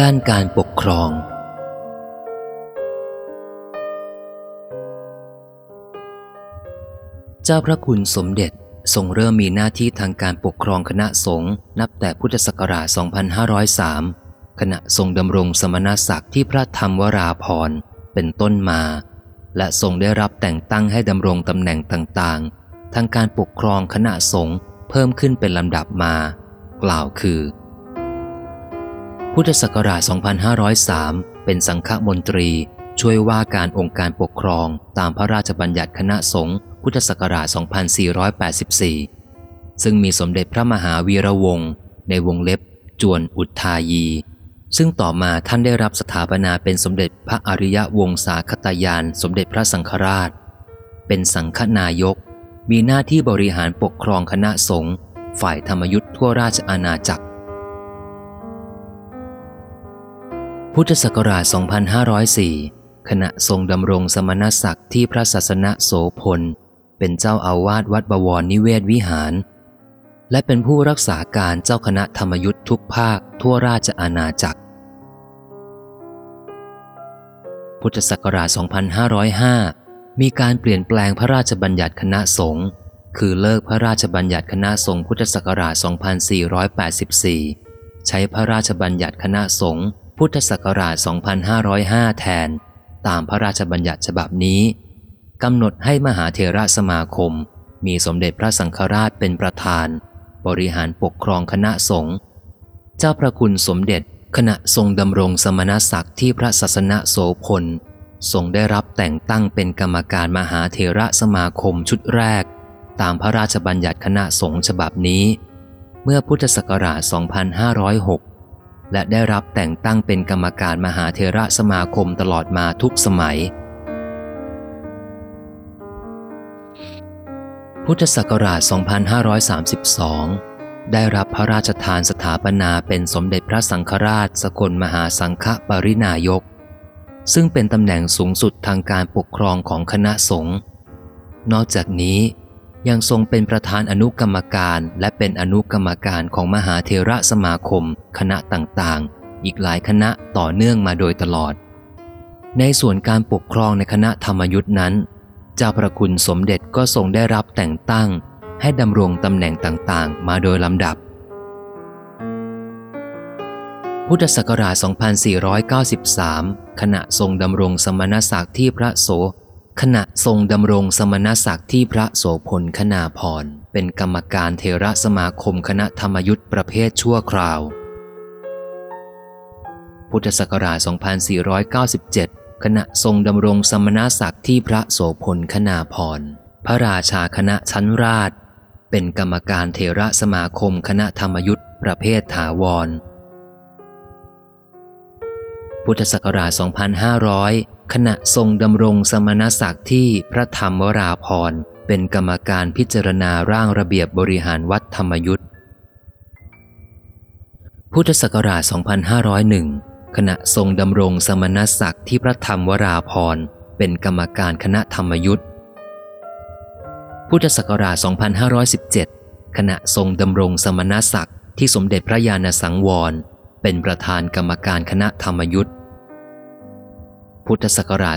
ด้านการปกครอง เจ้าพระคุณสมเด็จทรงเริ่มมีหน้าที่ทางการปกครองคณะสงฆ์นับแต่พุทธศักราช 2503 ขณะทรงดำรงสมณศักดิ์ที่พระธรรมวราพรเป็นต้นมา และทรงได้รับแต่งตั้งให้ดำรงตำแหน่งต่างๆ ทางการปกครองคณะสงฆ์เพิ่มขึ้นเป็นลำดับมา กล่าวคือ พุทธศักราช 2503 เป็นสังฆมนตรี ช่วยว่าการองค์การปกครองตามพระราชบัญญัติคณะสงฆ์พุทธศักราช 2484 ซึ่งมีสมเด็จพระมหาวีระวงศ์ในวงเล็บ จวนอุทายี ซึ่งต่อมาท่านได้รับสถาปนาเป็นสมเด็จพระอริยวงศาคตยาน สมเด็จพระสังฆราช เป็นสังฆนายก มีหน้าที่บริหารปกครองคณะสงฆ์ฝ่ายธรรมยุทธ์ทั่วราชอาณาจักร พุทธศักราช 2504 ขณะทรงดำรงสมณศักดิ์ที่พระศาสนโสพล เป็นเจ้าอาวาสวัดบวรนิเวศวิหาร และเป็นผู้รักษาการเจ้าคณะธรรมยุทธ์ทุกภาคทั่วราชอาณาจักร พุทธศักราช 2505 มีการเปลี่ยนแปลงพระราชบัญญัติคณะสงฆ์คือเลิกพระราชบัญญัติคณะสงฆ์พุทธศักราช 2484 ใช้พระราชบัญญัติคณะสงฆ์ พุทธศักราช 2505 แทน ตามพระราชบัญญัติฉบับนี้กำหนดให้มหาเทระสมาคม มีสมเด็จพระสังฆราชเป็นประธาน บริหารปกครองคณะสงฆ์เจ้าพระคุณสมเด็จขณะทรงดำรงสมณศักดิ์ที่พระศาสนาโสพลทรงได้รับแต่งตั้งเป็นกรรมการมหาเทระสมาคมชุดแรก ตามพระราชบัญญัติคณะสงฆ์ฉบับนี้ เมื่อพุทธศักราช 2506 และได้รับแต่งตั้งเป็นกรรมการมหาเทระสมาคมตลอดมาทุกสมัย พุทธศักราช 2532 ได้รับพระราชทานสถาปนาเป็นสมเด็จพระสังฆราช สกลมหาสังฆปรินายก ซึ่งเป็นตำแหน่งสูงสุดทางการปกครองของคณะสงฆ์นอกจากนี้ ยังทรงเป็นประธานอนุกรรมการ และเป็นอนุกรรมการของมหาเทระสมาคม คณะต่างๆ อีกหลายคณะต่อเนื่องมาโดยตลอด ในส่วนการปกครองในคณะธรรมยุทธ์นั้น เจ้าประคุณสมเด็จก็ทรงได้รับแต่งตั้ง ให้ดำรงตำแหน่งต่างๆ มาโดยลำดับ พุทธศักราช 2493 ขณะทรงดำรงสมณศักดิ์ที่พระโส ขณะทรงดำรงสมณศักดิ์ที่พระโสพลคณาพรเป็นกรรมการเทระสมาคมคณะธรรมยุทธ์ประเภทชั่วคราว พุทธศักราช 2497 ขณะทรงดำรงสมณศักดิ์ที่พระโสพลคณาพรพระราชาคณะชั้นราช เป็นกรรมการเทระสมาคมคณะธรรมยุทธ์ประเภทถาวร พุทธศักราช 2500 ขณะทรงดำรงสมณศักดิ์ที่พระธรรมวราพรเป็นกรรมการพิจารณาร่างระเบียบบริหารวัดธรรมยุทธ์พุทธศักราช 2501 ขณะทรงดำรงสมณศักดิ์ที่พระธรรมวราพรเป็นกรรมการคณะธรรมยุทธ์พุทธศักราช 2517 ขณะทรงดำรงสมณศักดิ์ที่สมเด็จพระญาณสังวร เป็นประธานกรรมการคณะธรรมยุทธ์ พุทธศักราช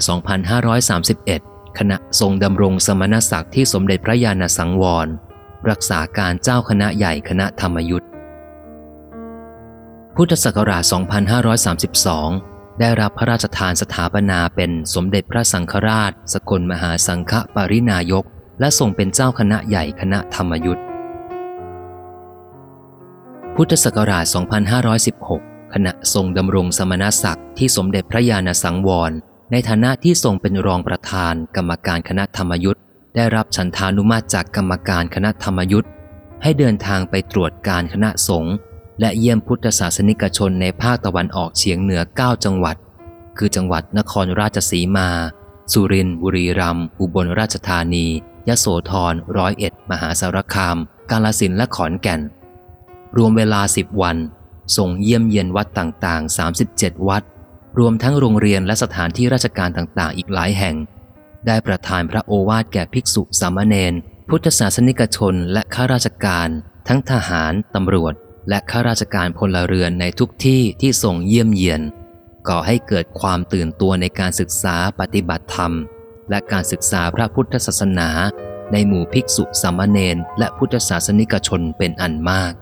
2531 ขณะทรงดำรงสมณศักดิ์ที่สมเด็จพระญาณสังวร รักษาการเจ้าคณะใหญ่คณะธรรมยุทธ์พุทธศักราช 2532 ได้รับพระราชทานสถาปนาเป็นสมเด็จพระสังฆราช สกลมหาสังฆปรินายก และทรงเป็นเจ้าคณะใหญ่คณะธรรมยุทธ์พุทธศักราช 2516 ขณะทรงดำรงสมณศักดิ์ที่สมเด็จพระญาณสังวร ในฐานะที่ทรงเป็นรองประธานกรรมการคณะธรรมยุทธ์ได้รับฉันทานุมาตจากกรรมการคณะธรรมยุทธ์ให้เดินทางไปตรวจการคณะสงฆ์และเยี่ยมพุทธศาสนิกชนในภาคตะวันออกเฉียงเหนือ 9 จังหวัด คือจังหวัดนครราชสีมา สุรินทร์บุรีรัมย์อุบลราชธานี ยโสธรร้อยเอ็ด มหาสารคาม กาลสินธุ์และขอนแก่น รวมเวลา 10 วัน ส่งเยี่ยมเยียนวัดต่างๆ 37 วัด รวมทั้งโรงเรียนและสถานที่ราชการต่างๆ อีกหลายแห่ง ได้ประทานพระโอวาทแก่ภิกษุสามเณรพุทธศาสนิกชนและข้าราชการ ทั้งทหาร ตำรวจ และข้าราชการพลเรือนในทุกที่ที่ส่งเยี่ยมเยียน ก่อให้เกิดความตื่นตัวในการศึกษาปฏิบัติธรรม และการศึกษาพระพุทธศาสนา ในหมู่ภิกษุสามเณรและพุทธศาสนิกชนเป็นอันมาก